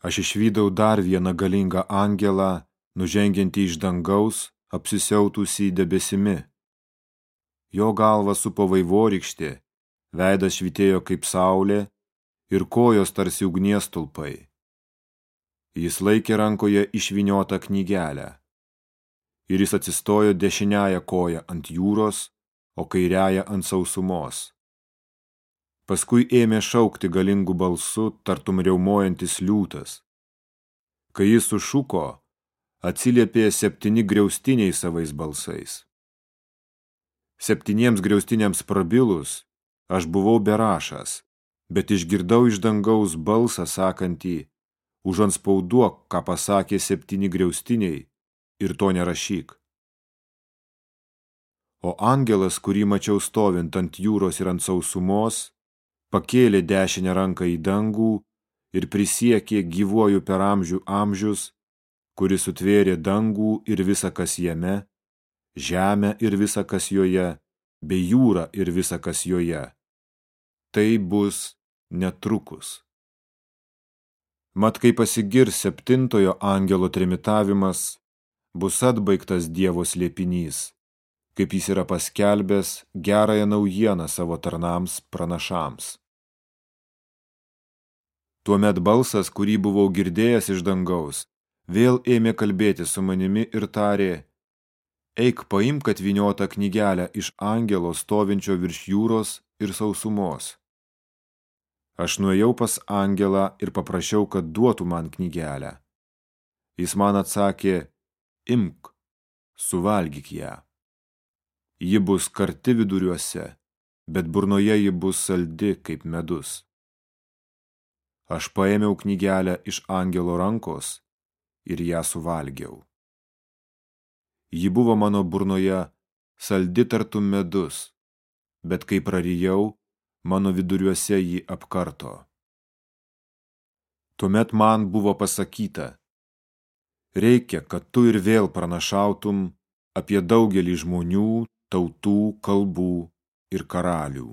Aš išvydau dar vieną galingą angelą, nužengiantį iš dangaus, apsisiautųsi debesimi. Jo galva supo vaivorykštė, veidas švitėjo kaip saulė ir kojos tarsi ugnies tulpai. Jis laikė rankoje išviniotą knygelę. Ir jis atsistojo dešiniąją koją ant jūros, o kairiąją ant sausumos. Paskui ėmė šaukti galingų balsų, tartum riaumojantis liūtas. Kai jis sušuko, atsiliepė septyni griaustiniai savais balsais. Septyniems griaustiniams prabilus, aš buvau berašas, bet išgirdau iš dangaus balsą sakantį, užanspauduok, ką pasakė septyni griaustiniai, ir to nerašyk. O angelas, kurį mačiau stovint ant jūros ir ant sausumos, pakėlė dešinę ranką į dangų ir prisiekė gyvuoju per amžių amžius, kuris sutvėrė dangų ir visa kas jame, žemę ir visa kas joje, bei jūrą ir visa kas joje. Tai bus netrukus. Mat, kai pasigirs septintojo angelo trimitavimas, bus atbaigtas Dievo slėpinys kaip jis yra paskelbęs gerąją naujieną savo tarnams pranašams. Tuomet balsas, kurį buvau girdėjęs iš dangaus, vėl ėmė kalbėti su manimi ir tarė, eik paimk atviniotą knygelę iš angelo stovinčio virš jūros ir sausumos. Aš nuėjau pas angelą ir paprašiau, kad duotų man knygelę. Jis man atsakė, imk, suvalgyk ją. Ji bus karti viduriuose, bet burnoje ji bus saldi kaip medus. Aš paėmiau knygelę iš angelo rankos ir ją suvalgiau. Ji buvo mano burnoje saldi tartum medus, bet kai prarijau, mano viduriuose jį apkarto. Tuomet man buvo pasakyta, reikia, kad tu ir vėl pranašautum apie daugelį žmonių, tautų, kalbų ir karalių.